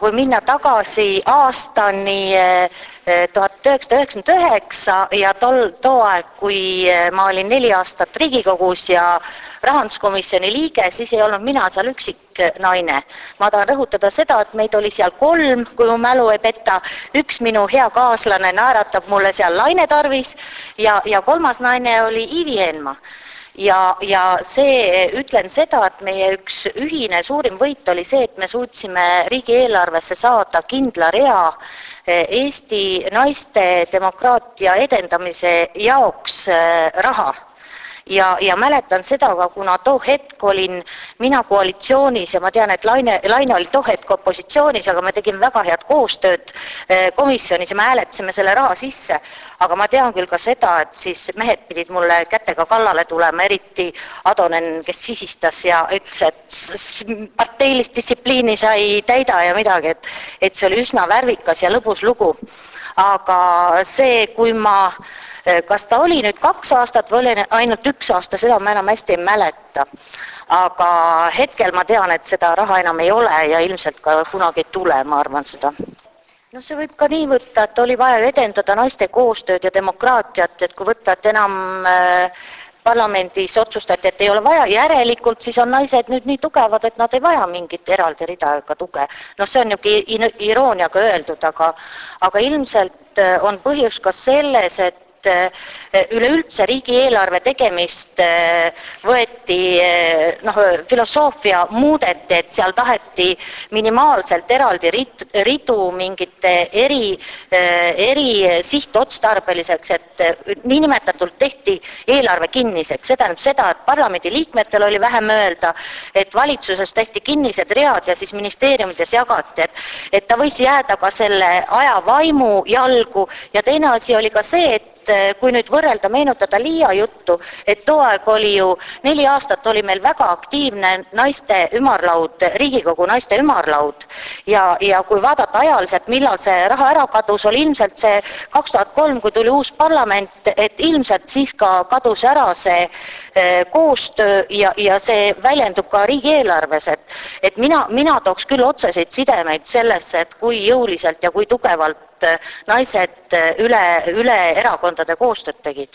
kui minna tagasi aastani eh, eh, tuhat üheksasada üheksakümmend üheksa ja tol, too aeg, kui eh, ma olin neli aastat Riigikogus ja rahanduskomisjoni liige, siis ei olnud mina seal üksik naine. ma tahan rõhutada seda, et meid oli seal kolm, kui mu mälu ei peta, üks minu hea kaaslane naeratab mulle seal Laine Tarvis ja, ja kolmas naine oli Ivi Eenmaa ja, ja see, ütlen seda, et meie üks ühine suurim võit oli see, et me suutsime riigieelarvesse saada kindla rea eh, Eesti naiste demokraatia edendamise jaoks eh, raha. Ja, ja mäletan seda ka, kuna too hetk olin mina koalitsioonis ja ma tean, et Laine, Laine oli too hetk opositsioonis, aga me tegime väga head koostööd eh, komisjonis ja me hääletasime selle raha sisse. aga ma tean küll ka seda, et siis mehed pidid mulle kätega kallale tulema, eriti Adonen, kes sisistas ja ütles, et parteilist distsipliini sa ei täida ja midagi, et et see oli üsna värvikas ja lõbus lugu. Aga see, kui ma Eh, kas ta oli nüüd kaks aastat või oli ainult üks aasta, seda ma enam hästi ei mäleta. aga hetkel ma tean, et seda raha enam ei ole ja ilmselt ka kunagi ei tule, ma arvan seda no see võib ka nii võtta, et oli vaja edendada naiste koostööd ja demokraatiat, et kui võtta, et enam äh, parlamendis otsustati, et ei ole vaja, järelikult siis on naised nüüd nii tugevad, et nad ei vaja mingit eraldi rida ega tuge. noh, see on niisugune irooniaga öeldud, aga aga ilmselt äh, on põhjus ka selles, et et eh, üleüldse riigieelarve tegemist eh, võeti eh, noh, filosoofia muudeti, et seal taheti minimaalselt eraldi rit-, ridu mingite eri, eri sihtotstarbeliseks, et niinimetatult tehti eelarve kinniseks, see tähendab seda, et parlamendiliikmetel oli vähem öelda, et valitsuses tehti kinnised read ja siis ministeeriumides jagati, et et ta võis jääda ka selle aja vaimu jalgu. Ja teine asi oli ka see, et et eh, kui nüüd võrrelda, meenutada Liia juttu, et too aeg oli ju, neli aastat oli meil väga aktiivne naiste ümarlaud, Riigikogu naiste ümarlaud. Ja, ja kui vaadata ajaliselt, millal see raha ära kadus, oli ilmselt see kaks tuhat kolm, kui tuli uus parlament, et ilmselt siis ka kadus ära see eh, koostöö ja, ja see väljendub ka riigieelarves, et et mina, mina tooks küll otseseid sidemeid sellesse, et kui jõuliselt ja kui tugevalt naised üle, üle erakondade koostööd tegid.